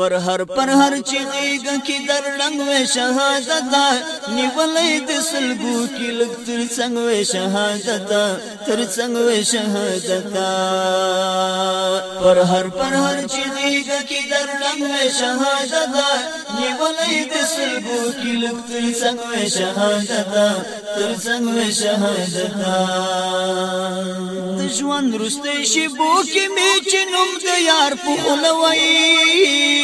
پر ہر پر ہر چیلے گا کی در رنگ وے شہادتا نیولے دے سلگو کی لگ تر سنگ وے شہادتا تر سنگ وے شہادتا پر ہر پر ہر چیلے گا کی در رنگ وے شہادتا نیولے دے سلگو کی لگ تر سنگ وے شہادتا تر سنگ وے شہادتا دشوان رستے شبو کی میچ نمت یار پخلوائی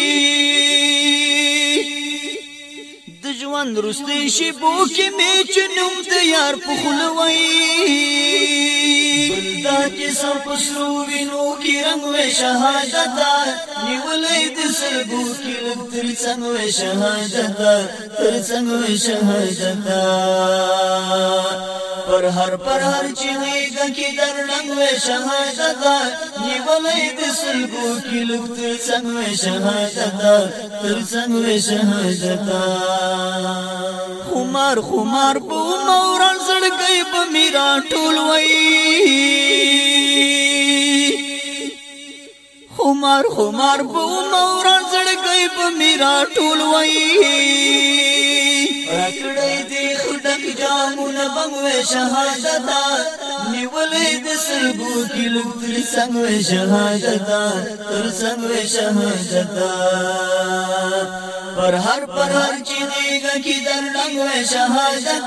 ژوند رستې شي بو کې مې چنوم د یار په خلوي بندا کې سر پسرو وینو کې رنگ وې شهادت نیولې د سلګو کې لګ تر څنګ وې شهادت تر څنګ وې شهادت پر هر پر هر چیغې دکې درلنګ وې شهادت نیولې د سلګو کې لکت څنګه وې شهادت تر څنګه وې شهادت خمار خمار په موران سړګې په میرا ټول وې خمار خمار په موران سړګې په میرا ټول وې جامونه بموي شهادت نیولې د سرګو کې لږ تر څنګه شهادت تر څنګه شهادت پر هر پر هر چې دیګه کې درنګو شهادت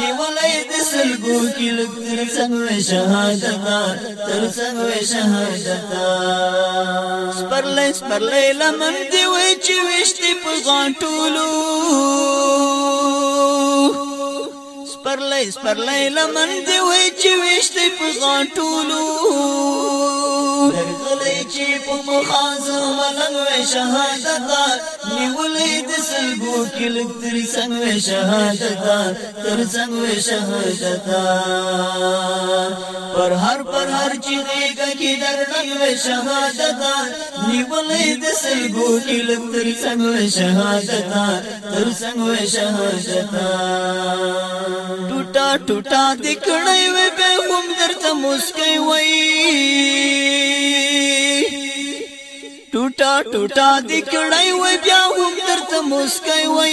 نیولې د سرګو کې لږ تر څنګه شهادت تر څنګه شهادت سپرلې سپرلې لمن دی وې چې وشتي په غټولو سپرلی سپرلی لمن دی وای چې وشتې په غاټولو غلی چې په مخازه ملنګ وې شهادت نیولې د سلګو کې لګتر څنګه وې شهادت تر څنګه وې شهادت پر هر پر هر چې کې درنګ وې شهادت نیولې د سلګو کې لګتر څنګه وې شهادت تر څنګه وې شهادت ټوټا ټوټا دکړې وې به هم درته مسکې وې ټوټا ټوټا دکړای وای بیا هم درته مسکای وای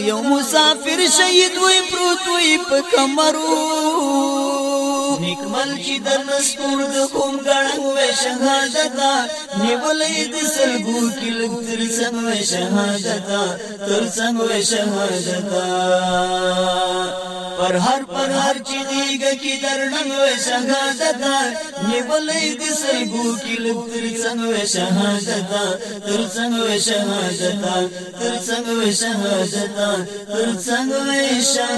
یو مسافر شهید وای پروت وای په کمرو نکمل کی در نسکور دکھوم گڑھن وے شہا جتا نیبولی دی سلگو کی لگ تر سنگ وے شہا تر سنگ وے شہا پر ہر پر ہر چی دیگ کی در ننگ وے شہا جتا نیبولی دی سلگو کی لگ تر سنگ وے شہا تر سنگ وے شہا تر سنگ وے شہا تر سنگ وے شہا